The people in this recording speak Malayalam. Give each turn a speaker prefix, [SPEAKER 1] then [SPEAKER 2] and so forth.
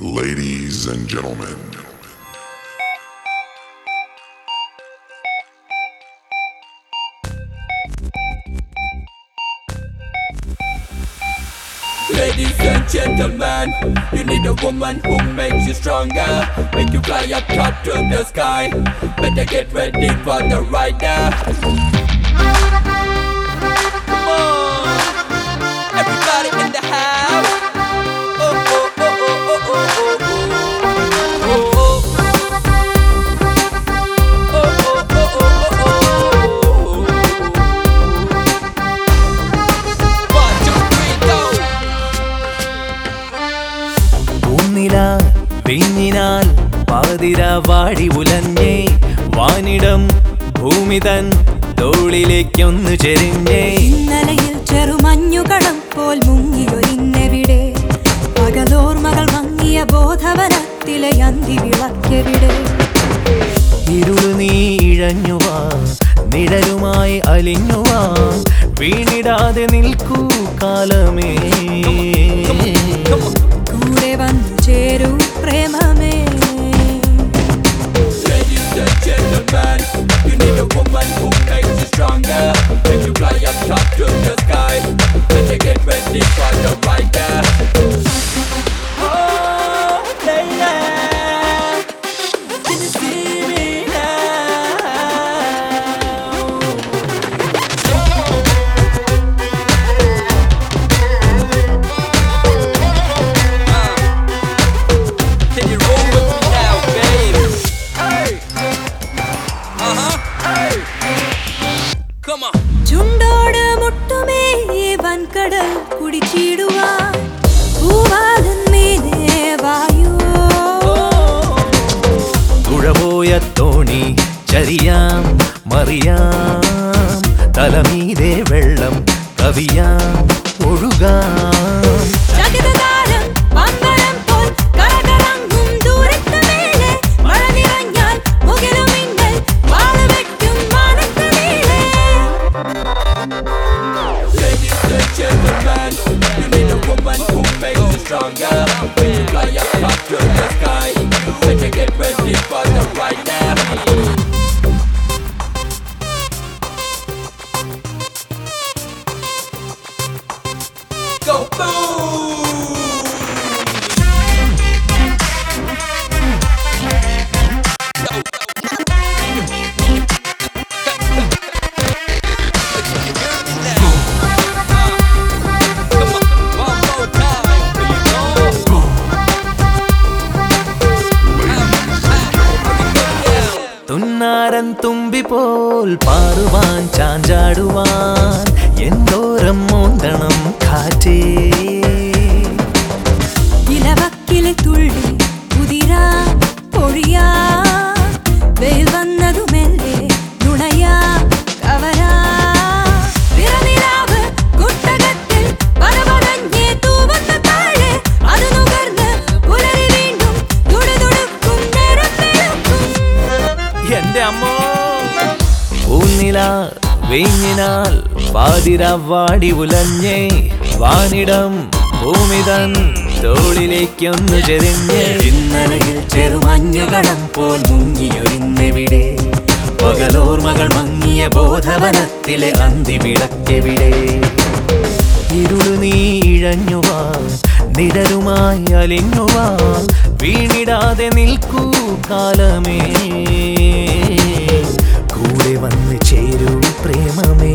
[SPEAKER 1] Ladies and gentlemen,
[SPEAKER 2] Ladies and gentlemen, you need a woman who makes you stronger, make you fly up top to the sky. Better get ready for the ride
[SPEAKER 3] പൂന്നില വിഞ്ഞിനാൽ പാതിര വാടി ഉലഞ്ഞേ വാനിടം ഭൂമിതൻ തോളിലേക്കൊന്നു ചെരിഞ്ഞേ.
[SPEAKER 4] ഇന്നലയിൽ ചെറുമഞ്ഞുകടം പോൽ മുങ്ങിയൊരിന്നെവിടെ പകലോർമകൾ മങ്ങിയ ബോധവനത്തിലെ അന്തി വിളക്കെവിടെ?
[SPEAKER 3] ഇരുളു നീ ഇഴഞ്ഞുവാ നിഴലുമായി അലിഞ്ഞുവാ വീണിടാതെ നിൽക്കൂ കാലമേ.
[SPEAKER 4] കൂടെ വന്നു
[SPEAKER 2] చేరు ప్రేమమే Stronger, then you fly up top to the sky, and you get ready for the
[SPEAKER 3] ഉഴപോയ തോണി ചരിയാം മറിയാം തലമീതെ വെള്ളം കവിയാം ഒഴുകാം
[SPEAKER 2] Stronger when you fly up, up to the sky. Better get ready for the ride
[SPEAKER 3] തുന്നാരൻ തുമ്പി പോൽ പാറുവാൻ ചാഞ്ചാടുവാൻ എന്തോരം മോന്തണം കാറ്റേ. വീഞ്ഞിനാൽ പാതിര വാടി ഉലഞ്ഞേ വാനിടം ഭൂമിതൻ തോളിലേക്കൊന്നു ചെരിഞ്ഞ്. ഇന്നലയിൽ ചെറുമഞ്ഞുകളം പോൽ മുങ്ങിയൊരിന്നെവിടെ പകലോർമകൾ മങ്ങിയ ബോധവനത്തിലെ അന്തി വിളക്കെവിടെ ഇരുളു നീ ഇഴഞ്ഞുവാ അലിഞ്ഞുവാ വീണിടാതെ നിൽക്കൂ കാലമേ. കൂടെ വന്ന് ചേരൂ പ്രേമമേ